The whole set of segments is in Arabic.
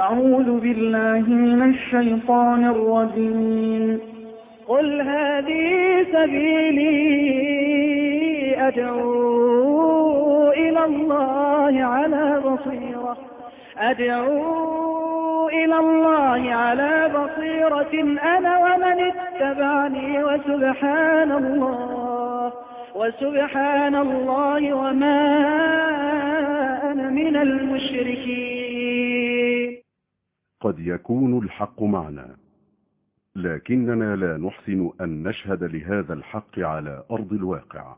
أعوذ بالله من الشيطان الرجيم. قل هذه سبيلي أدعو إلى الله على بصيرة. أدعو إلى الله على بصيرة. أنا ومن اتبعني وسبحان الله. وسبحان الله وما أنا من المشركين. قد يكون الحق معنا. لكننا لا نحسن أن نشهد لهذا الحق على أرض الواقع.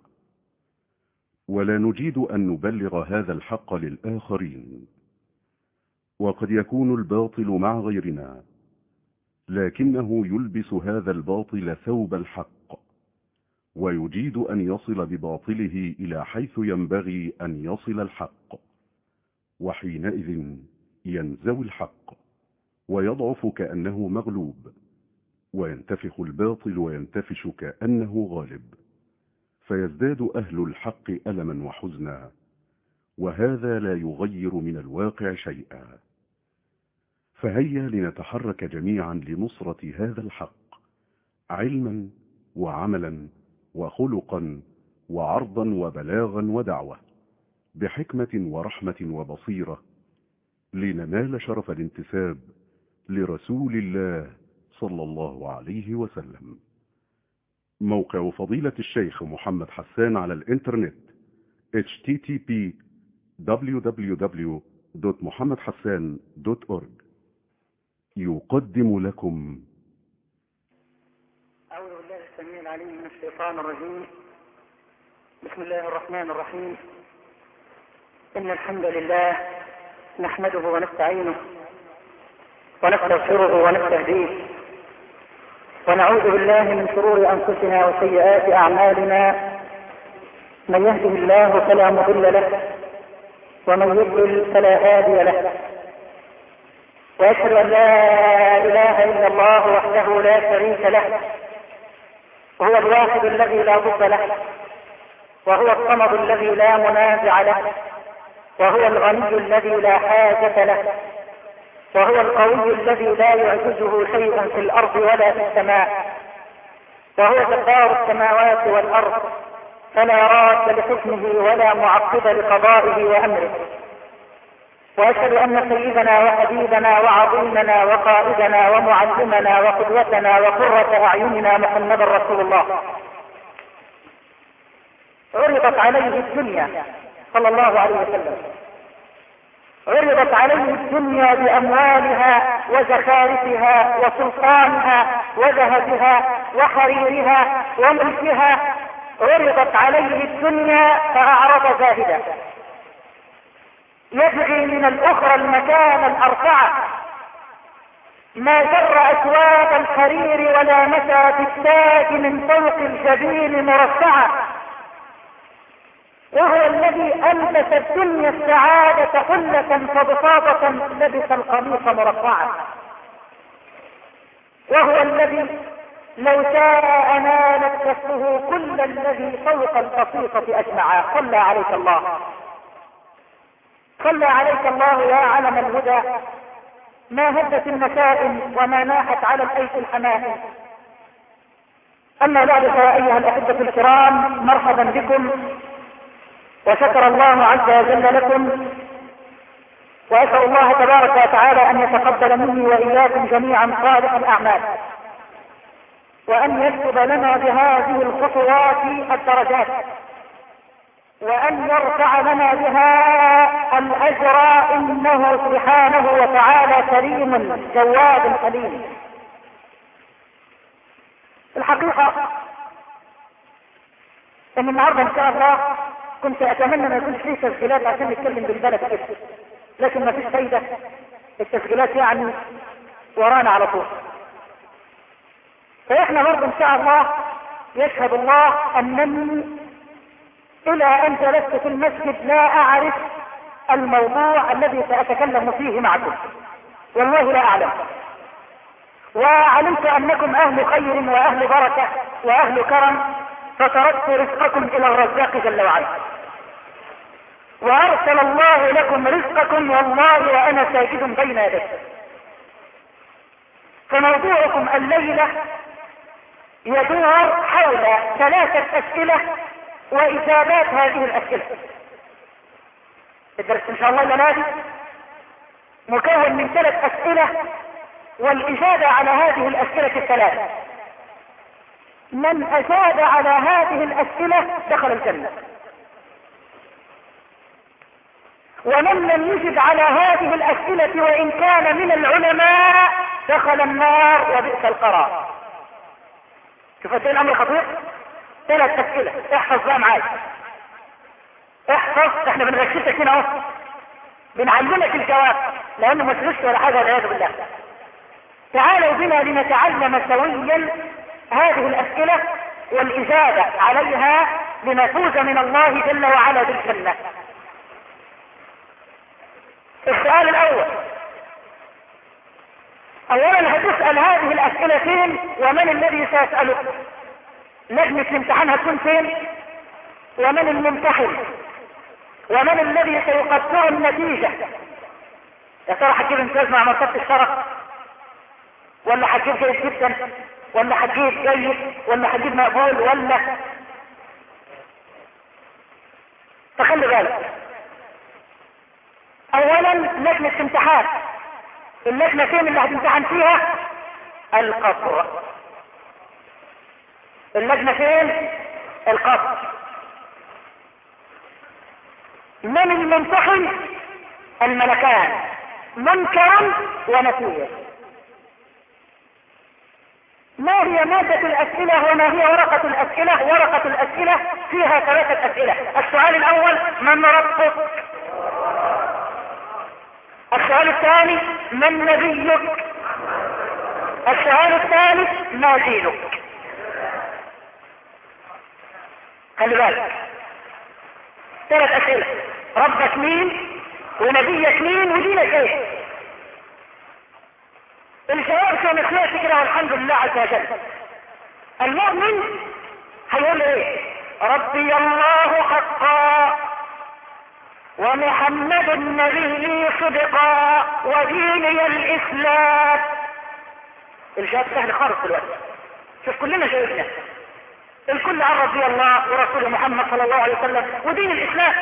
ولا نجيد أن نبلغ هذا الحق للآخرين. وقد يكون الباطل مع غيرنا. لكنه يلبس هذا الباطل ثوب الحق. ويجيد أن يصل بباطله إلى حيث ينبغي أن يصل الحق. وحينئذ ينزوي الحق. ويضعف كأنه مغلوب وينتفخ الباطل وينتفش كأنه غالب فيزداد أهل الحق ألما وحزنا وهذا لا يغير من الواقع شيئا. فهيا لنتحرك جميعا لنصرة هذا الحق علما وعملا وخلقا وعرضا وبلاغا ودعوة بحكمة ورحمة وبصيرة لننال شرف الانتساب لرسول الله صلى الله عليه وسلم. موقع فضيلة الشيخ محمد حسان على الإنترنت http www.محمدحسان.org يقدم لكم. أعوذ بالله السميع العليم من الشيطان الرجيم. بسم الله الرحمن الرحيم. إن الحمد لله نحمده ونستعينه ونستغفره ونستهديه. ونعوذ بالله من شرور أنفسنا وسيئات أعمالنا. من يهده الله فلا مضل له ومن يضلل فلا هادي له. وأشهد أن لا إله إلا الله وحده لا شريك له. وهو الواحد الذي لا ضد له وهو الصمد الذي لا منازع له وهو الغني الذي لا حاجة له. وهو القوي الذي لا يعجزه شيء في الأرض ولا في السماء. وهو جبار السماوات والأرض. فلا راد لحكمه ولا معقب لقضائه وأمره. وأشهد أن سيدنا وحبيبنا وعظيمنا وقائدنا ومعلمنا وقدوتنا وقرة أعيننا محمد رسول الله. عرضت عليه الدنيا صلى الله عليه وسلم. عرضت عليه الدنيا بأموالها وزخارفها وسلطانها وذهبها وحريرها وملكها. عرضت عليه الدنيا فأعرض زاهدا. يبغي من الأخرى المكان الأرفع. ما جر أسواد الحرير ولا مشى بالتاج من فوق الجبين مرفعا وهو الذي ألبس الدنيا السعادة حلة فبساطة لبس القميص مرفعا وهو الذي لو شاء نالت كفه كل الذي فوق البسيطة أجمعا. صلى عليك الله. صلى عليك الله يا علم الهدى. ما هدت النسائم وما ناحت على الايس الحمائم بعد فيا ايها الأحبة الكرام مرحبا بكم. وشكر الله عز وجل لكم وأسأل الله تبارك وتعالى أن يتقبل مني وإياكم جميعا صالح الأعمال وأن يكتب لنا بهذه الخطوات الدرجات وأن يرفع لنا بها الأجر إنه سبحانه وتعالى كريم جواد حليم. الحقيقة إن النهارده إن شاء الله كنت أتمنى ما يكونش فيه تسجيلات عشان نتكلم بالبلد كده لكن ما فيش فايدة. التسجيلات يعني ورانا على طول. فإحنا برضه إن شاء الله يشهد الله أنني إلى أن جلست في المسجد لا أعرف الموضوع الذي سأتكلم فيه معكم. والله لا أعلم. وعلمت أنكم أهل خير وأهل بركة وأهل كرم. فتركت رزقكم إلى الرزاق جل وعلا. وأرسل الله لكم رزقكم والله وأنا ساجد بين يديه فموضوعكم الليلة يدور حول ثلاثة أسئلة وإجابات هذه الأسئلة. الدرس إن شاء الله الليلة مكون من ثلاث أسئلة والإجابة على هذه الأسئلة الثلاثة. من أجاب على هذه الأسئلة دخل الجنة. ومن لم يجب على هذه الأسئلة وإن كان من العلماء دخل النار وبئس القرار. شوف قد الأمر خطير. ثلاث أسئلة. احفظ بقى معايا. احفظ. إحنا بنغششك هنا اهو. بنعلمك الجواب. لأنه ما تغش ولا حاجة والعياذ بالله. تعالوا بنا لنتعلم سويا هذه الأسئلة والإجابة عليها لنفوز من الله جل وعلا بالجنة. السؤال الأول. أولا هتسأل هذه الأسئلة فين ومن الذي سيسأله؟ لجنة الامتحان هتكون فين؟ ومن الممتحن؟ ومن الذي سيقدر النتيجة؟ يا ترى هتجيب امتياز مع مرتبة الشرف؟ ولا هتجيب جيد جدا؟ ولا هتجيب جيد ولا هتجيب مقبول ولا فخلي بالك. اولا لجنة امتحان اللجنة فين اللي هتمتحن فيها القصر. اللجنة فين القصر. من الممتحن الملكان. منكرا ونفيا ما هي مادة الأسئلة وما هي ورقة الأسئلة؟ ورقة الأسئلة فيها ثلاثة أسئلة. السؤال الأول من ربك؟ السؤال الثاني من نبيك؟ السؤال الثالث ما دينك؟ خلي بالك. ثلاث أسئلة. ربك مين؟ ونبيك مين؟ ودينك إيه؟ الجواب كان خلاص كده والحمد لله عز وجل. المؤمن هيقول إيه؟ ربي الله حقا ومحمد النبي صدقا وديني الإسلام. الجواب سهل خالص دلوقتي. شوف كلنا جاوبنا الكل عن رضي الله ورسوله محمد صلى الله عليه وسلم ودين الإسلام.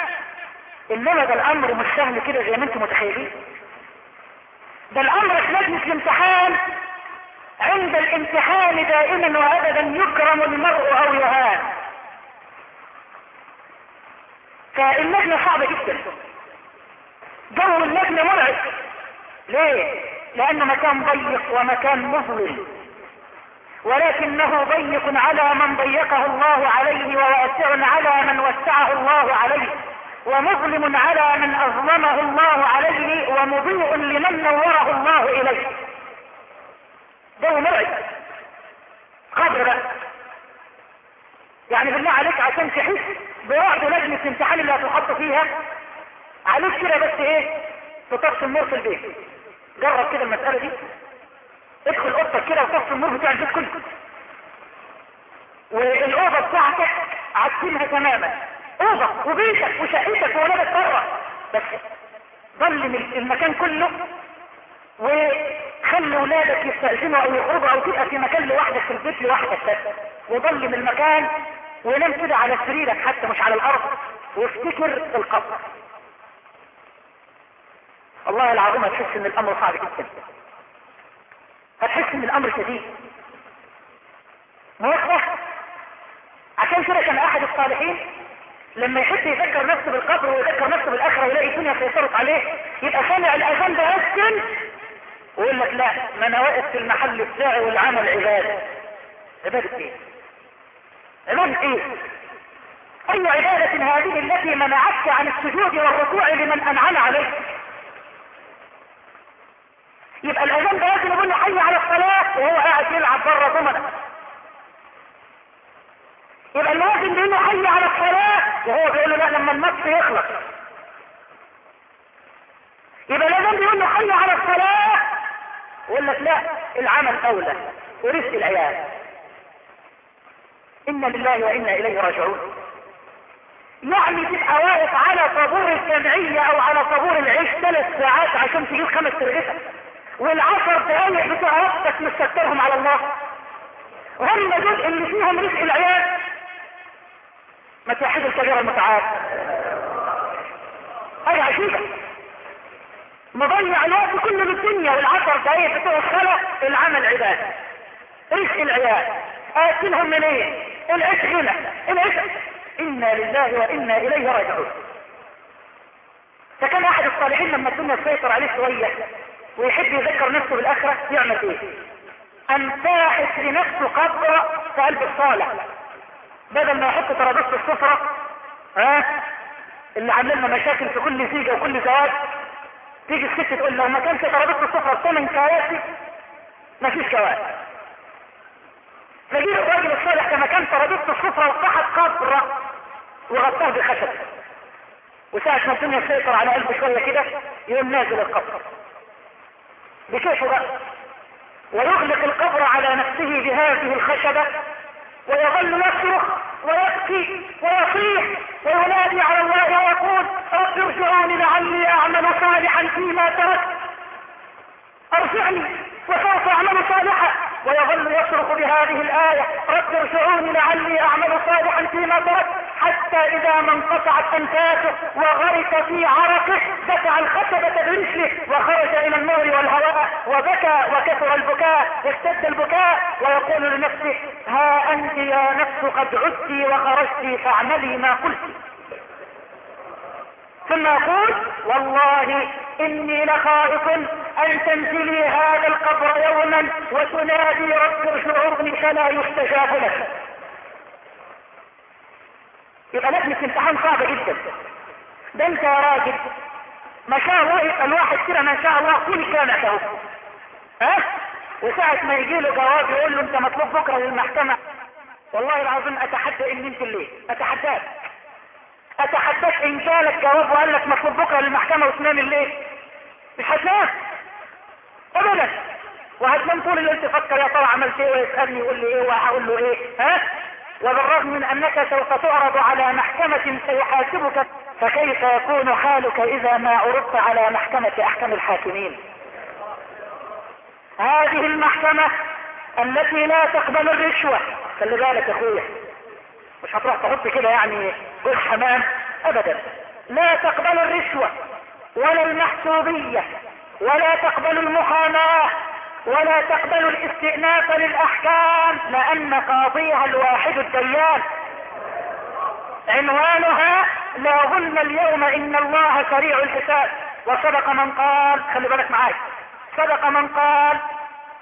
إنما ده الأمر مش سهل كده زي ما أنتم متخيلين. ده الأمر في لجنة الامتحان. عند الامتحان دائما وابدا يكرم المرء أو يهان. فاللجنة صعبة جدا. جو اللجنة مرعب. ليه؟ لأنه مكان ضيق ومكان مظلم. ولكنه ضيق على من ضيقه الله عليه وواسع على من وسعه الله عليه. ومظلم على من أظلمه الله عليه ومضيء لمن نوره الله إليه. جو مرعب قدر. بقى يعني بالله عليك عشان تحس برعب لجنة الامتحان اللي هتحط فيها عليك كده بس إيه؟ تطفي النور في البيت. جرب كده المسألة دي. ادخل أوضتك كده وطفي النور بتاع البيت كله. والأوضة بتاعتك عدلها تماما. اوضة وبيتك وشقتك وولادك بره. بس ظلم المكان كله وخلي ولادك يستأذنوا أو يخرجوا أو تبقى في مكان لوحدك في البيت لوحدك بس. وظلم المكان ونام كده على سريرك حتى مش على الأرض. وافتكر القبر. الله العظيم هتحس إن الأمر صعب جدا. هتحس إن الأمر شديد. موقف. عشان كده كان أحد الصالحين لما يحب يذكر نفسه بالقبر ويذكر نفسه بالآخرة ويلاقي الدنيا سيطرت عليه يبقى سامع الأذان ده يسكن ويقول لك لا ما أنا واقف في المحل بتاعي والعمل عبادة. عبادة إيه؟ عبادة إيه؟ أي عبادة هذه التي منعتك عن السجود والركوع لمن أنعم عليك؟ يبقى الأذان ده لازم يقول له حي على الصلاة وهو قاعد يلعب بره ضمنه يبقى لازم بيقول له حي على الصلاة وهو بيقول له لا لما النص يخلص. يبقى لازم بيقول له حي على الصلاة يقول لك لا العمل أولى ورزق العيال. إنا لله وإنا إليه راجعون. يعني تبقى واقف على طابور الجمعية أو على طابور العيش ثلاث ساعات عشان تجيب خمس ترغفة والعشر دقايق بتوع وقتك مستكترهم على الله. هم دول اللي فيهم رزق العيال ما توحد الكبير المتعال أي عشيقة مضيع الوقت كله بالدنيا والعشر دقايق بتوع الصلاة العمل عبادة. رزق العيال؟ آتلهم منين؟ العيش غنى العيش. إنا لله وإنا إليه راجعون. فكان أحد الصالحين لما الدنيا تسيطر عليه شوية ويحب يذكر نفسه بالآخرة يعمل إيه؟ أن باحث لنفسه قبر في قلب الصالح. بدل ما يحط ترابيزة السفرة ها اللي عامل لنا مشاكل في كل زيجة وكل زواج تيجي الست تقول لو ما كانش ترابيزة السفرة بثمن كراسي مفيش جواز فجيب الراجل الصالح كما كان ترابيزة السفرة وقحت قبر وغطاه بخشب. وساعة ما الدنيا تسيطر على قلبه شوية كده يقوم نازل القبر بكيفه بقى. ويغلق القبر على نفسه بهذه الخشبة ويظل يصرخ ويبكي ويصيح وينادي على الله ويقول رب ارجعوني لعلي أعمل صالحا فيما تركت. أرجعني وسوف أعمل صالحا. ويظل يصرخ بهذه الآية رب ارجعوني لعلي أعمل صالحا فيما تركت حتى إذا ما انقطعت أنفاسه وغرق في عرقه دفع الخشبة برجله وخرج إلى النور والهواء وبكى وكثر البكاء واشتد البكاء ويقول لنفسه ها أنت يا نفس قد عدت وخرجت فاعملي ما قلت. ثم يقول والله إني لخائف أن تنزلي هذا القبر يوما وتنادي رب ارجعوني فلا يستجاب لك. يبقى لجنة امتحان صعبة جدا. ده انت يا راجل. ما شاء الله يبقى الواحد كده ما شاء الله كل أهو. ها؟ وساعة ما يجي له جواب يقول له انت مطلوب بكرة للمحكمة والله العظيم أتحدى إن انت الليل أتحداك. أتحداك إن جالك جواب وقال لك مطلوب بكرة للمحكمة وتنام الليل. مش هتنام. ابدا. وهتنام طول الليل تفكر يا ترى عملت إيه ويسألني يقول لي إيه وهقول له إيه؟ ها؟ وبالرغم من أنك سوف تعرض على محكمة سيحاسبك فكيف يكون حالك إذا ما عرضت على محكمة احكم الحاكمين؟ هذه المحكمة التي لا تقبل الرشوة. خلي بالك يا أخويا. مش هتروح تحط كده يعني جوز حمام؟ ابدا. لا تقبل الرشوة ولا المحسوبية. ولا تقبل المحاماة ولا تقبل الاستئناف للأحكام لأن قاضيها الواحد الديان. عنوانها لا ظلم اليوم إن الله سريع الحساب. وصدق من قال خلي بالك معاي صدق من قال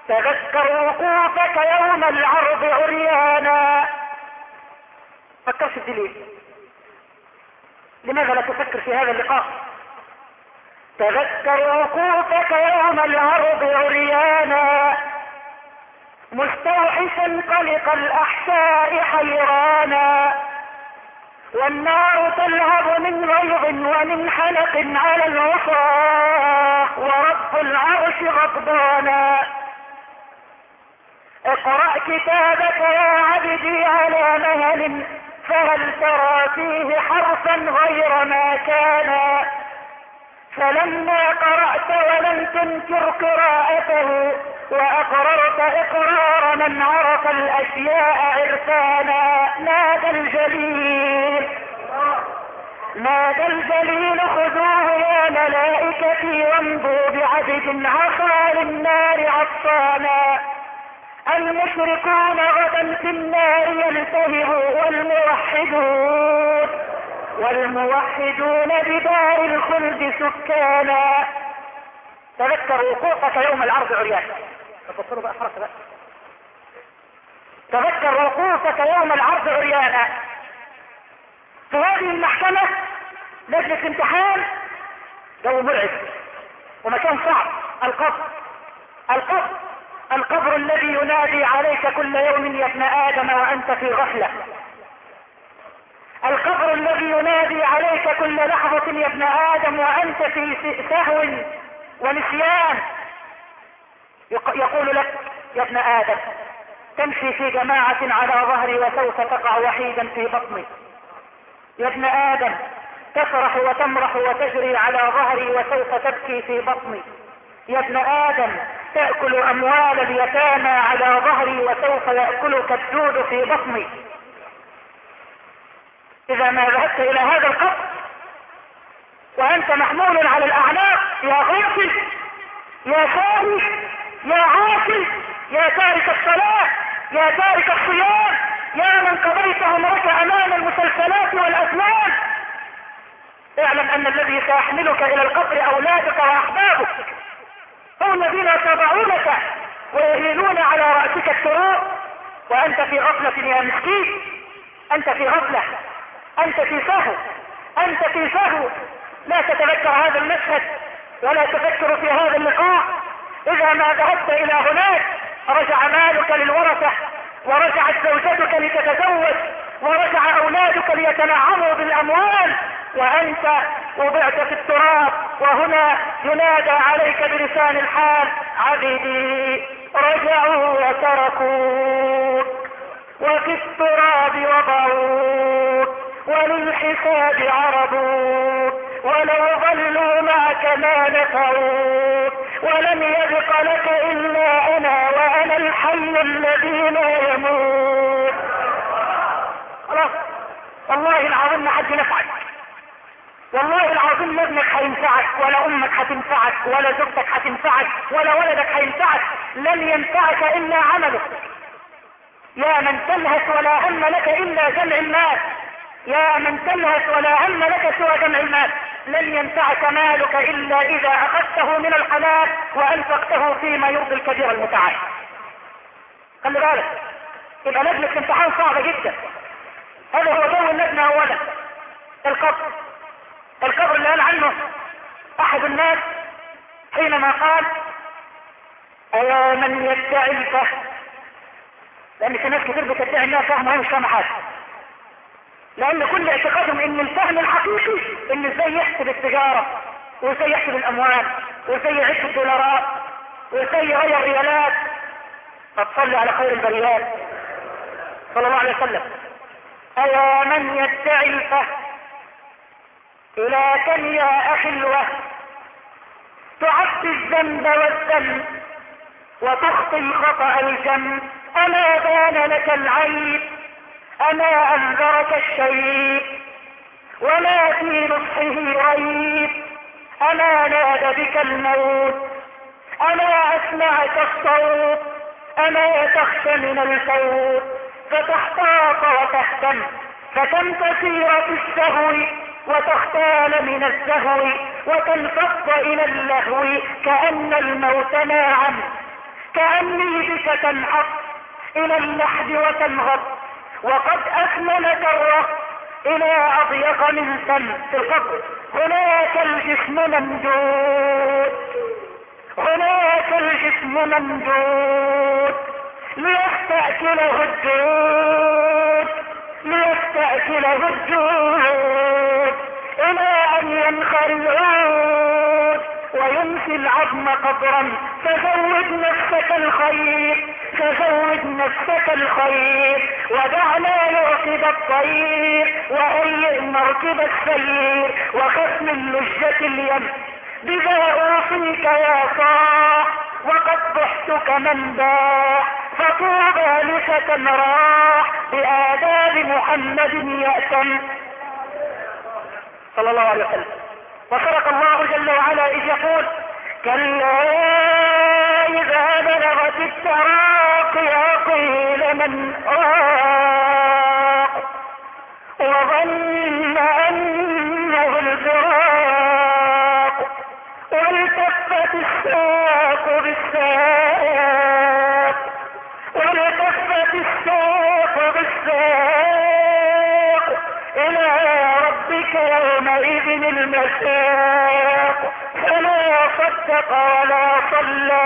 تذكر وقوفك يوم العرض عريانا. فكرش في ليه لماذا لا تفكر في هذا اللقاء؟ تذكر وقوفك يوم العرض عريانا مستوحشا قلق الاحشاء حيرانا. والنار تلهب من غيظ ومن حلق على العصا ورب العرش غضبانا. اقرأ كتابك يا عبدي على مهل فهل ترى فيه حرفا غير ما كان؟ فلما قرأت ولم تنكر قراءته وأقررت إقرار من عرف الأشياء عرفانا. نادى الجليل؟ نادى الجليل؟ خذوه يا ملائكتي وامضوا بعبد عصى للنار عطانا المشركون غدا في النار يلتهبوا والموحدون. والموحدون بدار الخلد سكانا. تذكر وقوفك يوم العرض عريان. تفصلوا بقى فرق بقى. تذكر وقوفك يوم العرض عريانا في هذه المحكمة لجنة امتحان جو مرعب ومكان صعب. القبر القبر القبر الذي ينادي عليك كل يوم يا ابن آدم وأنت في غفلة. القبر الذي ينادي عليك كل لحظة يا ابن آدم وأنت في سهو ونسيان. يقول لك يا ابن آدم تمشي في جماعة على ظهري وسوف تقع وحيدا في بطني. يا ابن آدم تفرح وتمرح وتجري على ظهري وسوف تبكي في بطني. يا ابن آدم تأكل أموال اليتامى على ظهري وسوف يأكلك الدود في بطني. إذا ما ذهبت إلى هذا القبر وأنت محمول على الأعناق يا غافل يا خارج يا عاقل يا تارك الصلاة يا تارك الصيام يا من قضيت عمرك أمام المسلسلات والأفلام. اعلم أن الذي سيحملك إلى القبر أولادك وأحبابك هم الذين يتابعونك ويهيلون على رأسك التراب وأنت في غفلة يا مسكين أنت في غفلة. أنت في سهو أنت في سهو لا تتذكر هذا المشهد ولا تفكر في هذا اللقاء. إذا ما ذهبت إلى هناك رجع مالك للورثة ورجعت زوجتك لتتزوج ورجع أولادك ليتنعموا بالأموال. وأنت وضعت في التراب وهنا ينادى عليك بلسان الحال عبدي رجعوا وتركوك وفي التراب وضعوك. وللحساب عرضوك ولو ظلوا معك ما نفعوك ولم يبق لك إلا أنا وأنا الحي الذي لا يموت. خلاص والله العظيم ما حد نفعك والله العظيم لا ابنك هينفعك ولا أمك هتنفعك ولا زوجتك هتنفعك ولا ولدك هينفعك لن ينفعك إلا عملك. يا من تلهث ولا هم لك إلا جمع المال يا من تلهث ولا هم لك سوى جمع المال. لن ينفعك مالك إلا إذا أخذته من الحلال وأنفقته فيما يرضي الكبير المتعال. خلي بالك يبقى لجنة الامتحان صعبة جدا. هذا هو جو اللجنة اولا. القبر. القبر اللي قال عنه أحد الناس حينما قال أيا من يدعي الفهم؟ لأن في ناس كتير بتدعي إنها فاهمه وهي مش فاهمة حاجة. لأن كل اعتقادهم إن الفهم الحقيقي إن إزاي يحسب التجارة وإزاي يحسب الأموال وإزاي يعيش الدولارات وإزاي يغير ريالات. فتصلي على خير البريات. صلى الله عليه وسلم. أيا من يدعي الفهم إلى كم يا أخي الوهم تعطي الذنب والذنب وتخطي الخطأ الجم. أما بان لك العيب أما أنذرك الشيء وما في نصحه ريب. أما ناد بك الموت أما أسمعك الصوت أما تخشى من الفوت. فتحتاط وتهتم فكم تسير في السهو وتختال من الزهو وتنفض إلى اللهو. كأن الموت ناعم كأني بك تنحط إلى اللحد وتنغط. وقد أكملك الرق إلى أضيق من فم في القبر. هناك الجسم ممدود. هناك الجسم ممدود. ليستأكله الدود. ليستأكله الدود. إلى أن ينخر العود. وينسي العظم قبرا. فزود نفسك الخير. فزود نفسك الخير ودعنا يعقد الطير وهيئ مركب السير وخف من لجة اليم. بذا أوصيك يا صاح وقد ضحتك من باح. فطوبى لفتى راح بآداب محمد يأتم. صلى الله عليه وسلم. وصدق الله جل وعلا إذ يقول كلا بلغت التراقي قيل من راق وظن أنه الفراق والتفت الساق بالساق والتفت الساق بالساق. إلى ربك يومئذ المساق فلا صدق ولا صلى.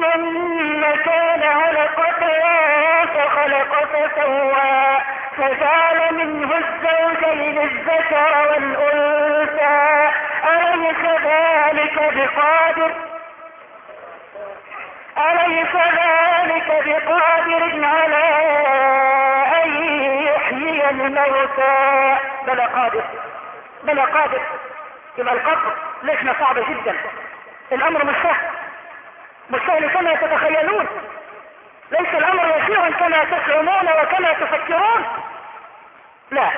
ثم كان علقة فخلق فسوى فجعل منه الزوجين الذكر والأنثى. أليس ذلك بقادر؟ أليس ذلك بقادر على أن يحيي الموتى؟ بلى قادر بلى قادر. يبقى القبر لسنا صعبة جدا؟ الأمر مش سهل. سهل كما تتخيلون. ليس الأمر يسيرا كما تزعمون وكما تفكرون. لا.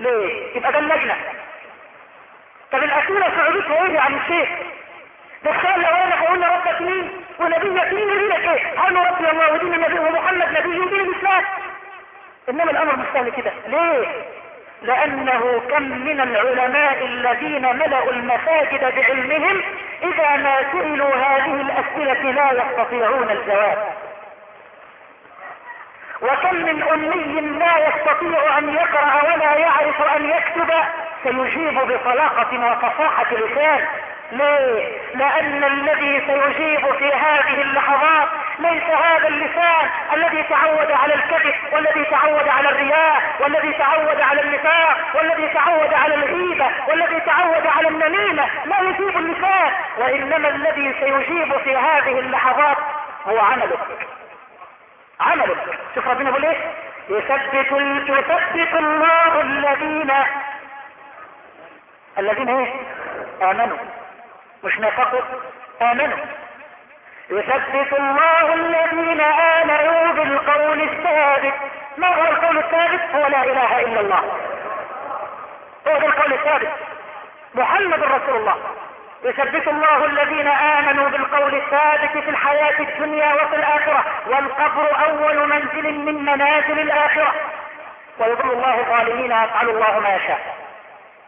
ليه؟ يبقى ده اللجنة. طب الأسئلة صعوبتها إيه عن الشيخ؟ ده السؤال الاولاني هيقول ربك مين ونبيك مين ودينك إيه؟ قالوا ربي الله ودين النبي ومحمد نبي ودين الإسلام؟ إنما الأمر مش سهل كده. ليه؟ لأنه كم من العلماء الذين ملأوا المساجد بعلمهم إذا ما سئلوا هذه الأسئلة لا يستطيعون الجواب. وكم من أمي لا يستطيع أن يقرأ ولا يعرف أن يكتب سيجيب بطلاقة وفصاحة لسان. ليه؟ لأن الذي سيجيب في هذه اللحظات ليس هذا اللسان الذي تعود على الكذب والذي تعود على الرياء والذي تعود على النفاق والذي تعود على الغيبة والذي تعود على النميمة. لا يجيب اللسان وإنما الذي سيجيب في هذه اللحظات هو عملك عملك شوف ربنا يقول إيه يثبت يثبت الله الذين الذين إيه؟ آمنوا. مش نفقوا آمنوا. يثبت الله الذين آمنوا بالقول الثابت. ما هو القول الثابت؟ هو لا إله إلا الله. هو القول الثابت. محمد رسول الله. يثبت الله الذين آمنوا بالقول الثابت في الحياة الدنيا وفي الآخرة. والقبر أول منزل من منازل الآخرة. ويضل الله الظالمين ويفعل الله ما يشاء.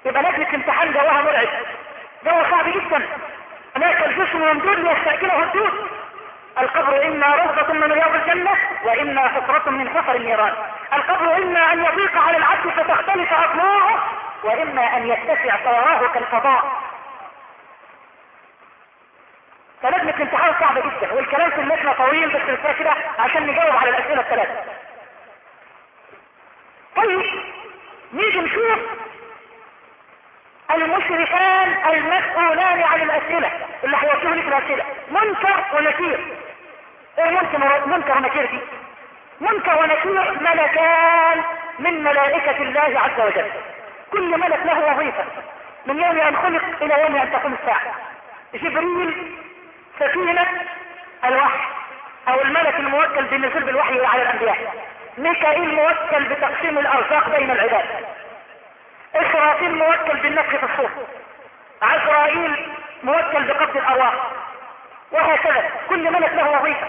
يبقى لجنة امتحان جواها مرعب. جو صعب جدا. هناك الجسم يمدود ليستأكله الدود القبر إما روضة من رياض الجنة وإما حفرة من حفر النيران. القبر إما أن يضيق على العبد فتختلف أضلاعه وإما أن يتسع فيراه كالفضاء. فلجنة امتحان صعبة جدا والكلام في اللجنة طويل بس الفكرة كده عشان نجاوب على الأسئلة الثلاثة. طيب نيجي نشوف المشركان المسؤولان عن الأسئلة اللي هيوجهوا لك الأسئلة. منكر ونكير. إيه منكر منكر ونكير دي؟ منكر ونكير ملكان من ملائكة الله عز وجل. كل ملك له وظيفة. من يوم أن خلق إلى يوم أن تقوم الساعة. جبريل سفينة الوحي أو الملك الموكل بالنزول بالوحي على الأنبياء. ميكائيل موكل بتقسيم الأرزاق بين العباد. إسرافيل موكل بالنفخ في الصور. عزرائيل موكل بقبض الأرواح. وهكذا كل ملك له وظيفة.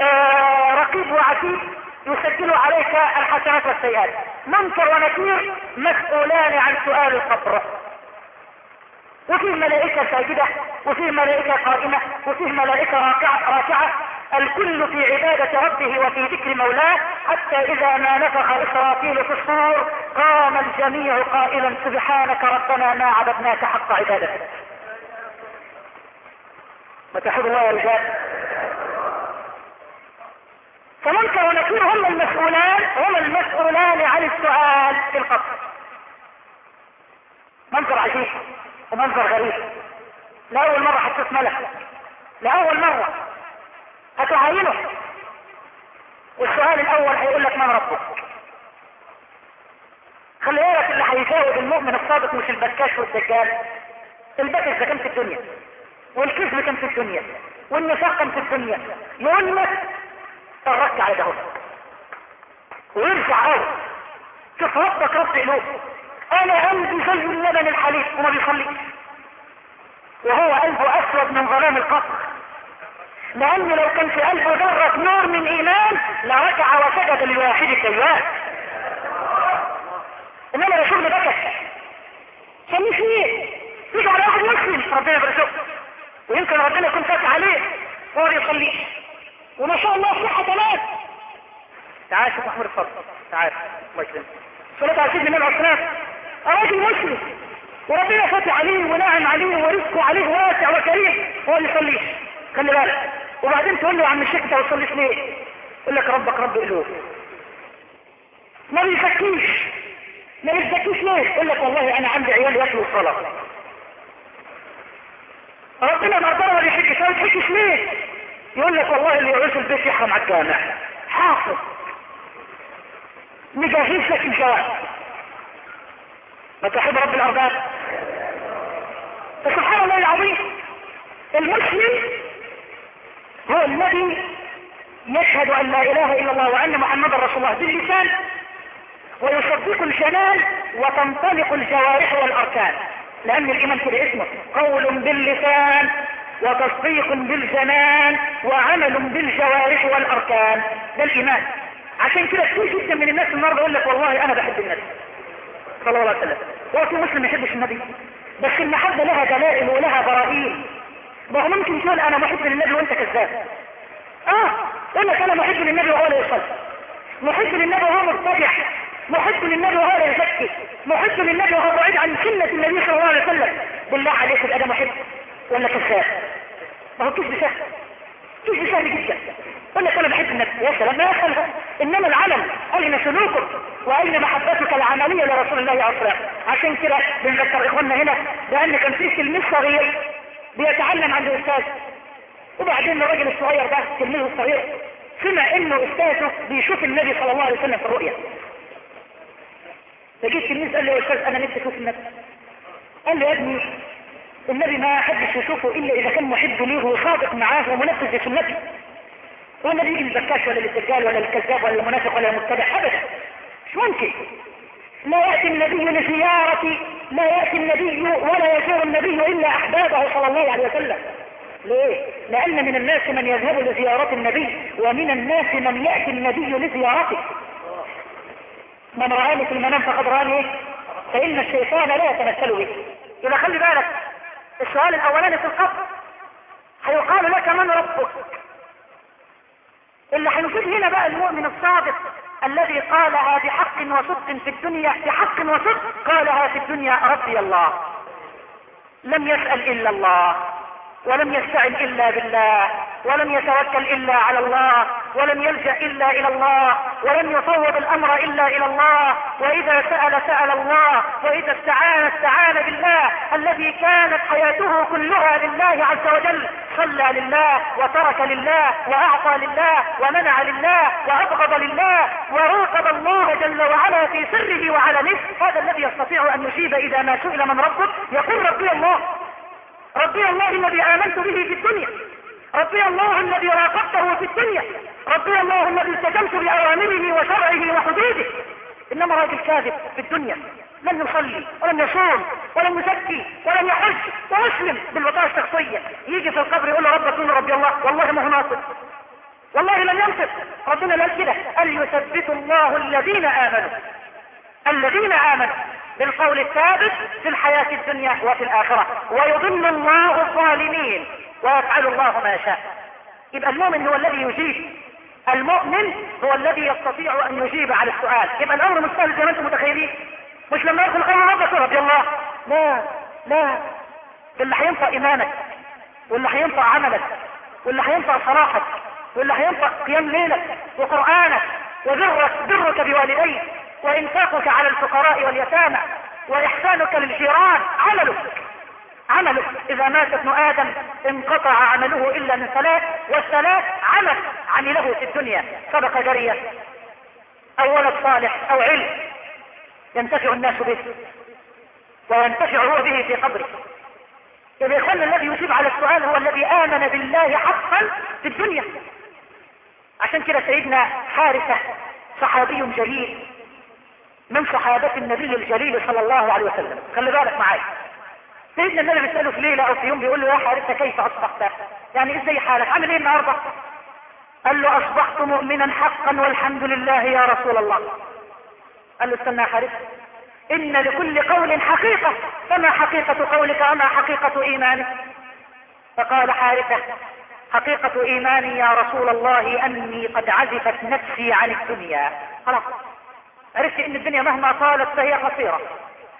آه رقيب وعتيد يسجل عليك الحسنات والسيئات. منكر ونكير مسؤولان عن سؤال القبر. وفيه ملائكة ساجدة وفيه ملائكة قائمة وفيه ملائكة راكعة, راكعة. الكل في عبادة ربه وفي ذكر مولاه حتى إذا ما نفخ إسرافيل في الصور قام الجميع قائلا سبحانك ربنا ما عبدناك حق عبادتك. متحب الله يا رجال. فمنكر ونكير هم المسؤولان هم المسؤولان عن السؤال في القبر منكر عجيب ومنظر غريب. لأول مرة حسيت ملك لأول مرة. هتعاينه والسؤال الأول هيقول لك من ربك؟ خلي بالك اللي هيجاوب المؤمن الصادق مش البكاش والدجال. البكش ده كان في الدنيا والكذب كان في الدنيا والنفاق كان في الدنيا يقول لك اتفرجت على ده ويرجع قوي شوف ربك رب قلوب أنا قلبي زي اللبن الحليب وما بيصليش. وهو قلبه أسود من ظلام القصر. لأن لو كان في قلبه ذرة نور من إيمان لرجع وسجد لواحد كيان إنما ده شغل بكش سميه فيه يجي على واحد مسلم ربنا يبارك ويمكن ربنا يكون فاتح عليه وهو يصليش وما شاء الله صحة تمام. تعال شوف محمود الفضل. تعال. يكرمك صلاة على سيدنا النبي عليه الصلاة راجل مسلم. وربنا فاتح عليه وناعم عليه ورزقه عليه واسع وكريم. هو اللي يصليش خلي بالك. وبعدين تقول له يا عم الشيخ انت ما ليه؟ يقول لك ربك رب قلوب. ما بيزكيش ما بيزكيش ليه؟ يقول لك والله أنا عندي عيال ياكلوا الصلاه ربنا ما قدر ولا يحكش ما يحكش ليه؟ يقول لك والله اللي يعيش البيت يحرم على الجامع. حافظ. نجهز لك الجواب ما تحب رب الأرباب؟ فسبحان الله العظيم. المسلم هو الذي يشهد أن لا إله إلا الله وأن محمدا رسول الله باللسان ويصدق الجنان وتنطلق الجوارح والأركان لأن الإيمان كده اسمه قول باللسان وتصديق بالجنان وعمل بالجوارح والأركان ده الإيمان. عشان كده كتير جدا من الناس النهارده يقول لك والله أنا بحب النبي صلى الله عليه وسلم هو في مسلم ما يحبش النبي بس المحبة لها دلائل ولها براهين ما هو ممكن تقول أنا محب للنبي وأنت كذاب. آه يقول لك أنا محب للنبي وهو لا يصلي. محب للنبي وهو مرتجع. محب للنبي وهو لا يزكي. محب للنبي وهو بعيد عن سنة النبي صلى الله عليه وسلم. بالله عليك يبقى ده محب ولا كذاب. ما هو كذب سهل كذب سهل جدا؟ يقول لك أنا بحب النبي يا سلام يا سلام. إنما العمل أين سلوكك؟ وأين محبتك العملية لرسول الله عليه عشان كده بنذكر إخواننا هنا بان كان في تلميذ صغير. بيتعلم عند الاستاذ وبعدين الراجل الصغير ده تلميذه الصغير سمع إنه أستاذه بيشوف النبي صلى الله عليه وسلم في الرؤيا. فجيت التلميذ قال له يا أستاذ أنا نفسي أشوف النبي. قال له يا ابني النبي ما حدش يشوفه إلا إذا كان محب ليه وصادق معاه ومنفذ لسنته والنبي يجي للبكاش ولا للدجال ولا للكذاب ولا المنافق ولا المتبع ابدا. مش ممكن لا يأتي النبي لزيارة لا يأتي النبي ولا يزور النبي إلا أحبابه صلى الله عليه وسلم. ليه؟ لأن من الناس من يذهب لزيارة النبي ومن الناس من يأتي النبي لزيارته. من رآني في المنام فقد رآني فإن الشيطان لا يتمثل به. يبقى خلي بالك السؤال الأولاني في القبر هيقال لك من ربك؟ اللي هنشوف هنا بقى المؤمن الصادق الذي قالها بحق وصدق في الدنيا بحق وصدق قالها في الدنيا ربي الله. لم يسأل إلا الله. ولم يستعن إلا بالله ولم يتوكل إلا على الله ولم يلجأ إلا إلى الله ولم يفوض الأمر إلا إلى الله. وإذا سأل سأل الله وإذا استعان استعان بالله الذي كانت حياته كلها لله عز وجل. صلى لله وترك لله وأعطى لله ومنع لله وأبغض لله وراقب الله جل وعلا في سره وعلنه هذا الذي يستطيع أن يجيب إذا ما سئل من ربك. يقول ربي الله ربي الله الذي آمنت به في الدنيا. ربي الله الذي راقبته في الدنيا. ربي الله الذي التزمت بأوامره وشرعه وحدوده. إنما راجل كاذب في الدنيا. لم يصلي ولم يصوم ولم يزكي ولم يحج. ومسلم بالبطاقة الشخصية. يجي في القبر يقول له ربك ربي الله. والله ما هو والله لم ينصف ربنا قال كده قال يثبت الله الذين آمنوا. الذين آمنوا. بالقول الثابت في الحياة الدنيا وفي الآخرة. ويضل الله الظالمين ويفعل الله ما يشاء. يبقى المؤمن هو الذي يجيب. المؤمن هو الذي يستطيع أن يجيب على السؤال. يبقى الأمر مش سهل زي ما أنتم متخيلين. مش لما يدخل قول ربك رضي الله لا لا. اللي هينفع إيمانك واللي هينفع عملك واللي هينفع صلاحك واللي هينفع قيام ليلك وقرآنك وبرك برك بوالديك. وإنفاقك على الفقراء واليتامى وإحسانك للجيران عملك عملك. إذا مات ابن آدم انقطع عمله إلا من ثلاث والثلاث عمل عمله في الدنيا. صدقة جارية أو ولد صالح أو علم ينتفع الناس به وينتفع هو به في قبره. يكون الذي يجيب على السؤال هو الذي آمن بالله حقا في الدنيا. عشان كده سيدنا حارثة صحابي جليل من صحابة النبي الجليل صلى الله عليه وسلم. خلي بالك معايا. سيدنا النبي بيسأله في ليلة أو في يوم بيقول له يا حارثة كيف أصبحت؟ يعني إزاي حالك؟ عامل إيه النهاردة؟ قال له أصبحت مؤمنا حقا والحمد لله يا رسول الله. قال له استنى يا حارثة إن لكل قول حقيقة فما حقيقة قولك وما حقيقة إيمانك؟ فقال حارثة حقيقة إيماني يا رسول الله أني قد عزفت نفسي عن الدنيا. خلاص. عرفت إن الدنيا مهما طالت فهي قصيرة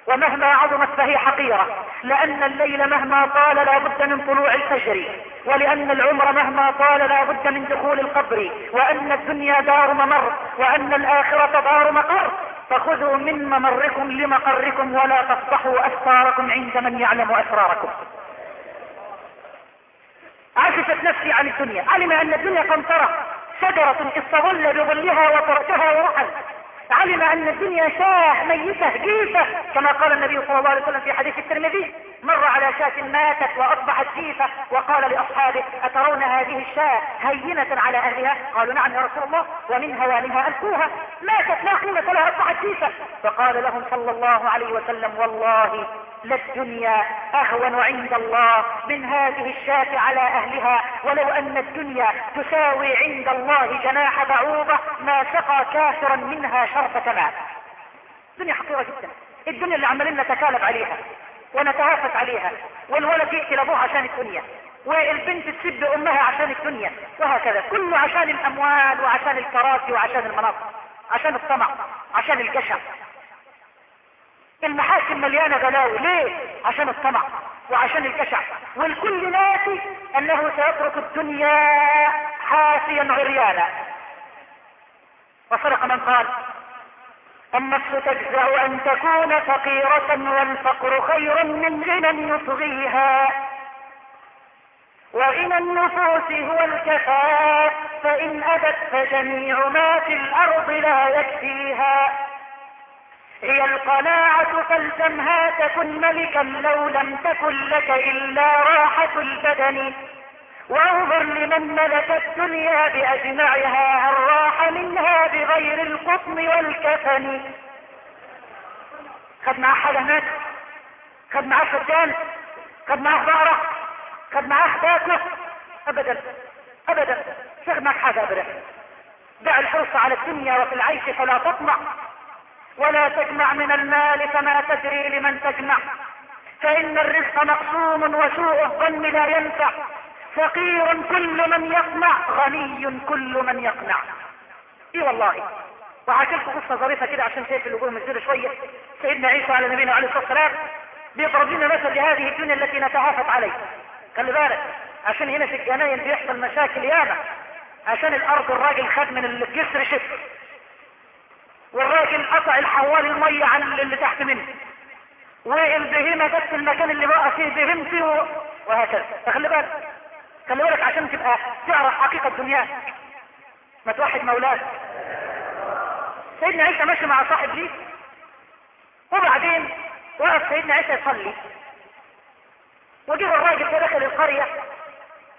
ومهما عظمت فهي حقيرة لأن الليل مهما طال لا بد من طلوع الفجر ولأن العمر مهما طال لا بد من دخول القبر وأن الدنيا دار ممر وأن الآخرة دار مقر. فخذوا من ممركم لمقركم ولا تفضحوا أسراركم عند من يعلم أسراركم. عشفت نفسي عن الدنيا علم أن الدنيا قنطرة شجرة استظل بظلها وتركها ورحل علم أن الدنيا شاه ميتة جيفة. كما قال النبي صلى الله عليه وسلم في حديث الترمذي مر على شاة ماتت وأصبحت جيفة. وقال لأصحابه أترون هذه الشاة هينة على أهلها؟ قالوا نعم يا رسول الله ومن هوانها ألقوها. ماتت لا قيمة لها أصبحت جيفة. فقال لهم صلى الله عليه وسلم والله للدنيا أهون عند الله من هذه الشاة على أهلها. ولو أن الدنيا تساوي عند الله جناح بعوضة ما سقى كافرا منها شرفة ماء الدنيا حقيرة جدا. الدنيا اللي عمالين نتكالب عليها ونتهافت عليها. والولد يأتي لابوه عشان الدنيا. والبنت تسب أمها عشان الدنيا. وهكذا. كله عشان الأموال وعشان الكراسي وعشان المناصب عشان الطمع. عشان الجشع. المحاكم مليانة بلاوي ليه؟ عشان الطمع وعشان الجشع والكل ناسي أنه سيترك الدنيا حافيا عريانا. وصدق من قال النفس تجزع أن تكون فقيرة والفقر خير من غنى يطغيها وغنى النفوس هو الكفاء فإن أبت فجميع ما في الأرض لا يكفيها. هي القناعة فالزمها تكن ملكا لو لم تكن لك إلا راحة البدن. وانظر لمن ملك الدنيا بأجمعها هل راح منها بغير القطن والكفن. خد معاه هناك. خد معاه فدان خد معاه بقرة خد معاه باكة أبدا. أبدا. خد معك حاجة أبدا دع الحرص على الدنيا وفي العيش فلا تطمع. ولا تجمع من المال فما تدري لمن تجمع. فإن الرزق مقسوم وسوء الظن لا ينفع. فقير كل من يقنع غني كل من يقنع. إي والله. لكم قصة ظريفة كده عشان شايف الوجوه مسجده شوية. سيدنا عيسى على نبينا عليه الصلاة والسلام بيضرب لنا مثل لهذه الدنيا التي نتهافت عليها. خلي بالك عشان هنا في الجناين بيحصل مشاكل ياما. عشان الأرض الراجل خد من الجسر شفر والراجل قطع الحوالي المية عن اللي تحت منه. والبهيمة جت في المكان اللي بقى فيه بهيمتي. وهكذا. فخلي بالك خلي بالك عشان تبقى تعرف حقيقة دنياك ما توحد مولاك. سيدنا عيسى ماشي مع صاحب ليه؟ وبعدين وقف سيدنا عيسى يصلي. وجيب الراجل ده دخل القرية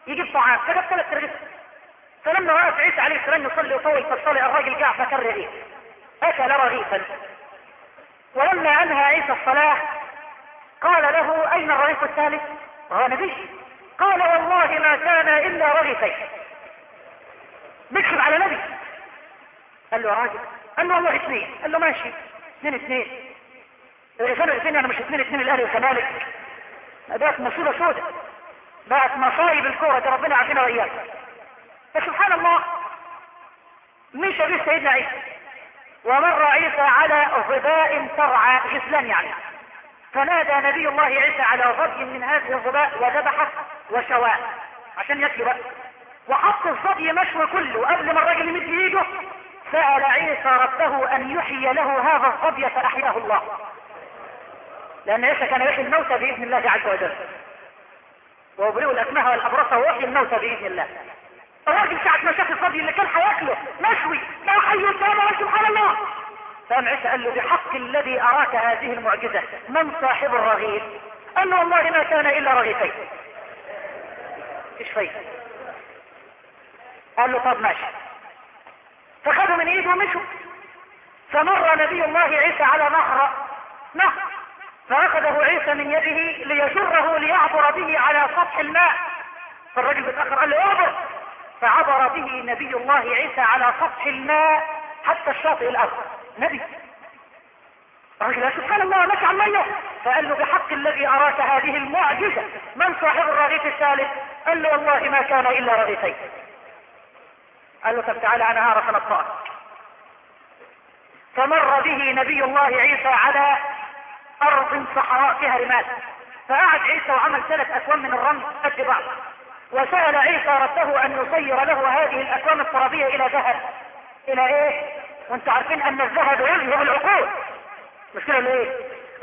يجيب طعام. فجاب ثلاث رغيف. فلما وقف عيسى عليه السلام يصلي وطول في الصلاة الراجل قاع فكر رغيف أكل رغيفا. ولما أنهى عيسى الصلاة قال له أين الرغيف الثالث؟ وهو نبي قال والله ما كان إلا رغيفين. بيكشف على نبي. قال له راجل. قال له والله اثنين. قال له ماشي. اثنين اثنين. الرغيفين الاثنين أنا مش اثنين اثنين الأهلي والزمالك. بقت مصيبة سودة. بقت مصايب الكورة دي ربنا يعافينا وإياك. فسبحان الله مشى به سيدنا عيسى؟ ومر عيسى على ظباء ترعى غزلان يعني؟ فنادى نبي الله عيسى على ظبي من هذه الظباء وذبحه وشواه عشان ياكل بقى وحط الظبي مشوي كله وقبل ما الراجل يمد إيده. سأل عيسى ربه أن يحيي له هذا الظبي فأحياه الله. لأن عيسى كان يحيي الموتى بإذن الله عز وجل. ويبرئ الأكمه والأبرص ويحيي الموتى بإذن الله. الراجل ساعة ما شاف الصبي اللي كان هياكله. مشوي. لا حي قدامه سبحان الله. فقام عيسى قال له بحق الذي أراك هذه المعجزة. من صاحب الرغيف؟ قال له والله ما كان إلا رغيفين. إيش فايدة؟ قال له طب ماشي. فخدوا من إيده ومشوا. فمر نبي الله عيسى على نهر نهر. فأخذه عيسى من يده ليجره ليعبر به على سطح الماء. فالرجل بيتاخر قال له اعبر. فعبر به نبي الله عيسى على سطح الماء حتى الشاطئ الآخر نبي. الرجل سبحان الله مشى على الميه فقال له بحق الذي أراك هذه المعجزة. من صاحب الرغيف الثالث؟ قال له والله ما كان إلا رغيفين. قال له طب تعالى أنا أعرف انطقك فمر به نبي الله عيسى على أرض صحراء فيها رمال. فقعد عيسى وعمل ثلاث اكوام من الرمل قد بعض. وسأل عيسى ربه أن يصير له هذه الاكوام الترابية إلى ذهب. إلى إيه؟ وأنتم عارفين أن الذهب يذهب العقول. مش كده ليه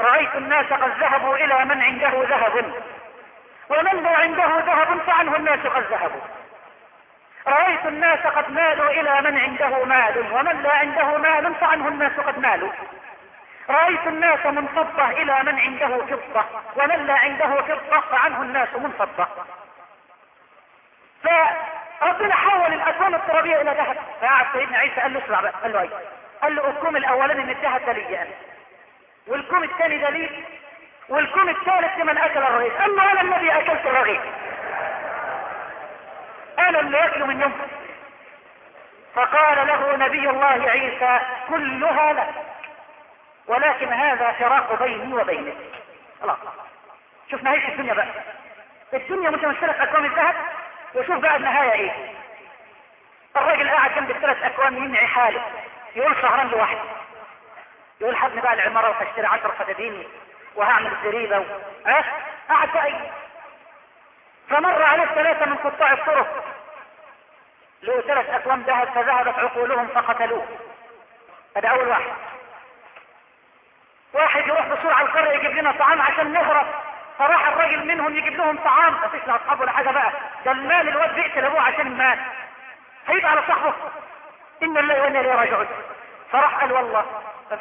رأيت الناس قد ذهبوا إلى من عنده ذهب. ومن لا عنده ذهب فعنه الناس قد ذهبوا. رأيت الناس قد مالوا إلى من عنده مال ومن لا عنده مال فعنه الناس قد مالوا. رأيت الناس منفضة إلى من عنده فضة ومن لا عنده فضة فعنه الناس منفضة. فربنا حول الأكوان الترابية إلى ذهب فقعد سيدنا عيسى قال له اسمع بقى قال له إيه قال له الكوم الأولاني من الذهب ده لي أنا والكوم الثاني ده لي والكوم الثالث لمن أكل الرغيف. أما أنا الذي أكلت الرغيف. أنا اللي يأكل من يوم. فقال له نبي الله عيسى كلها لك. ولكن هذا فراق بيني وبينك. خلاص شوف نهاية الدنيا بقى. الدنيا متمثلة في اكوان الذهب؟ وشوف بقى النهاية إيه؟ الراجل قاعد جنب الثلاث أكوان ينعي حاله. يقول شهران لوحده يقول حبني بقى العمارة وهشتري عشر فدادين وهعمل زريبة و... آه قاعد بقى فمر عليه ثلاثة من قطاع الطرق. له ثلاث أكوام ذهب فذهبت عقولهم فقتلوه. هذا أول واحد. واحد يروح بسرعة القرية يجيب لنا طعام عشان نهرب. فراح الراجل منهم يجيب لهم طعام. مفيش لا أصحاب ولا حاجة بقى. ده المال الواد بيقتل أبوه عشان المال هيبقى على صاحبه. إن الله وإنا إليه راجعون. فراح قال والله